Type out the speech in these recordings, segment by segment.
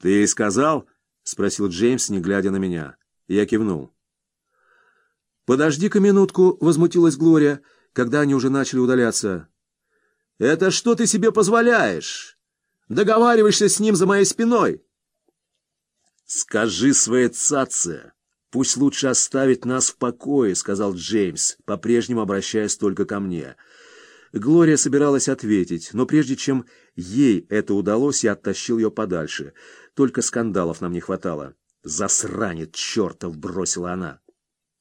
«Ты сказал?» — спросил Джеймс, не глядя на меня. Я кивнул. «Подожди-ка минутку», — возмутилась Глория, когда они уже начали удаляться. «Это что ты себе позволяешь? Договариваешься с ним за моей спиной?» «Скажи своей цаце, пусть лучше оставить нас в покое», — сказал Джеймс, по-прежнему обращаясь только ко мне. Глория собиралась ответить, но прежде чем ей это удалось, я оттащил ее подальше. Только скандалов нам не хватало. «Засранец чертов!» — бросила она.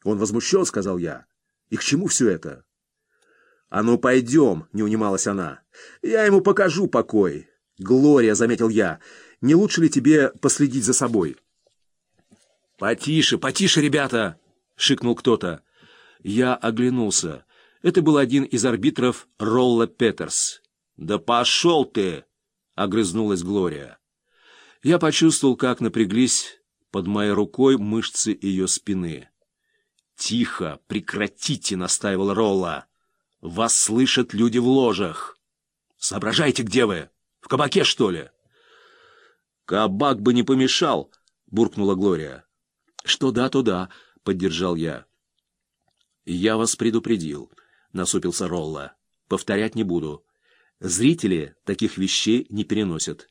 «Он возмущен?» — сказал я. «И к чему все это?» «А ну, пойдем!» — не унималась она. «Я ему покажу покой!» «Глория!» — заметил я. «Не лучше ли тебе последить за собой?» «Потише, потише, ребята!» — шикнул кто-то. Я оглянулся. Это был один из арбитров Ролла Петерс. «Да пошел ты!» — огрызнулась Глория. Я почувствовал, как напряглись под моей рукой мышцы ее спины. «Тихо! Прекратите!» — настаивал Ролла. «Вас слышат люди в ложах! Соображайте, где вы! В кабаке, что ли?» «Кабак бы не помешал!» — буркнула Глория. «Что да, то да!» — поддержал я. «Я вас предупредил», — насупился Ролла. «Повторять не буду. Зрители таких вещей не переносят».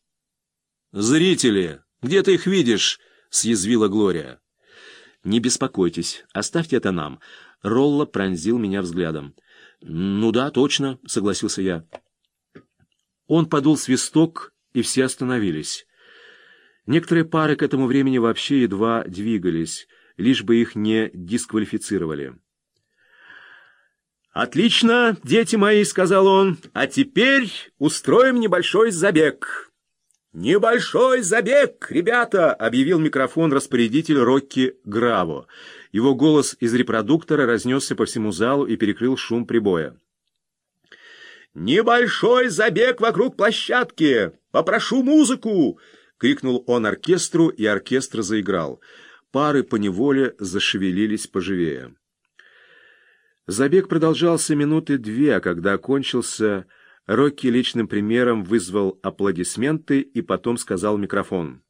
«Зрители! Где ты их видишь?» — съязвила Глория. «Не беспокойтесь, оставьте это нам». Ролла пронзил меня взглядом. «Ну да, точно», — согласился я. Он подул свисток, и все остановились. Некоторые пары к этому времени вообще едва двигались, лишь бы их не дисквалифицировали. «Отлично, дети мои», — сказал он, — «а теперь устроим небольшой забег». «Небольшой забег, ребята!» — объявил микрофон распорядитель Рокки Граво. Его голос из репродуктора разнесся по всему залу и перекрыл шум прибоя. «Небольшой забег вокруг площадки! Попрошу музыку!» — крикнул он оркестру, и оркестр заиграл. Пары поневоле зашевелились поживее. Забег продолжался минуты две, а когда окончился... Рокки личным примером вызвал аплодисменты и потом сказал в микрофон.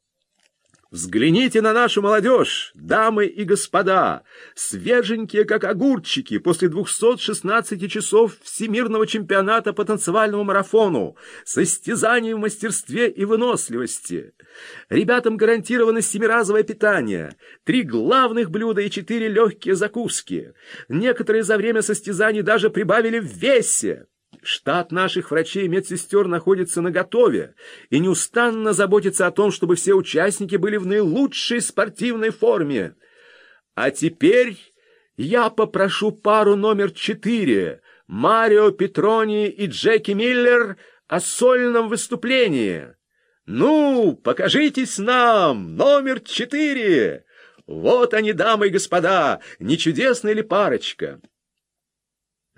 «Взгляните на нашу молодежь, дамы и господа! Свеженькие, как огурчики, после 216 часов всемирного чемпионата по танцевальному марафону, состязаний в мастерстве и выносливости. Ребятам гарантировано семиразовое питание, три главных блюда и четыре легкие закуски. Некоторые за время состязаний даже прибавили в весе. Штат наших врачей и медсестер находится на готове и неустанно заботится о том, чтобы все участники были в наилучшей спортивной форме. А теперь я попрошу пару номер четыре, Марио Петрони и Джеки Миллер, о сольном выступлении. Ну, покажитесь нам, номер четыре! Вот они, дамы и господа, не чудесная ли парочка?»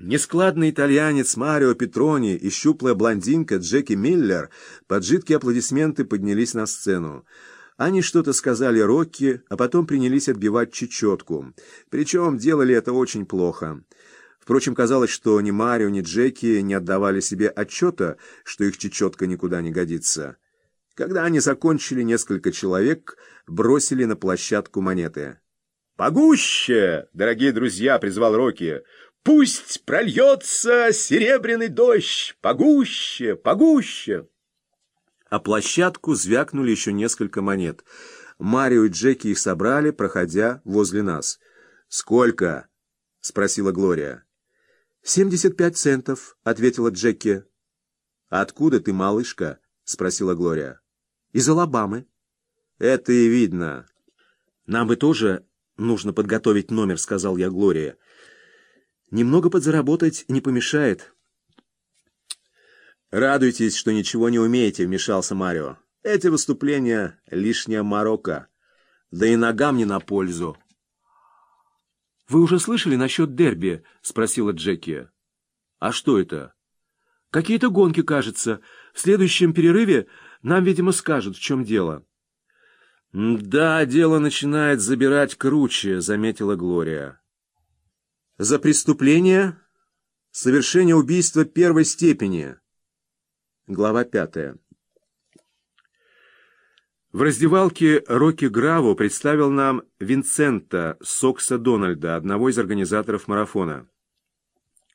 Нескладный итальянец Марио Петрони и щуплая блондинка Джеки Миллер под жидкие аплодисменты поднялись на сцену. Они что-то сказали Рокки, а потом принялись отбивать чечетку. Причем делали это очень плохо. Впрочем, казалось, что ни Марио, ни Джеки не отдавали себе отчета, что их чечетка никуда не годится. Когда они закончили, несколько человек бросили на площадку монеты. «Погуще, дорогие друзья!» — призвал Рокки. Пусть прольется серебряный дождь, погуще, погуще. А площадку звякнули еще несколько монет. Марио и Джеки их собрали, проходя возле нас. «Сколько?» — спросила Глория. «Семьдесят пять центов», — ответила Джеки. «Откуда ты, малышка?» — спросила Глория. «Из Алабамы». «Это и видно». «Нам бы тоже нужно подготовить номер», — сказал я Глория. Немного подзаработать не помешает. «Радуйтесь, что ничего не умеете», — вмешался Марио. «Эти выступления — лишняя морока. Да и ногам не на пользу». «Вы уже слышали насчет дерби?» — спросила Джеки. «А что это?» «Какие-то гонки, кажется. В следующем перерыве нам, видимо, скажут, в чем дело». «Да, дело начинает забирать круче», — заметила Глория за преступление совершение убийства первой степени. Глава пятая. В раздевалке Рокки Граво представил нам Винсента Сокса Дональда, одного из организаторов марафона.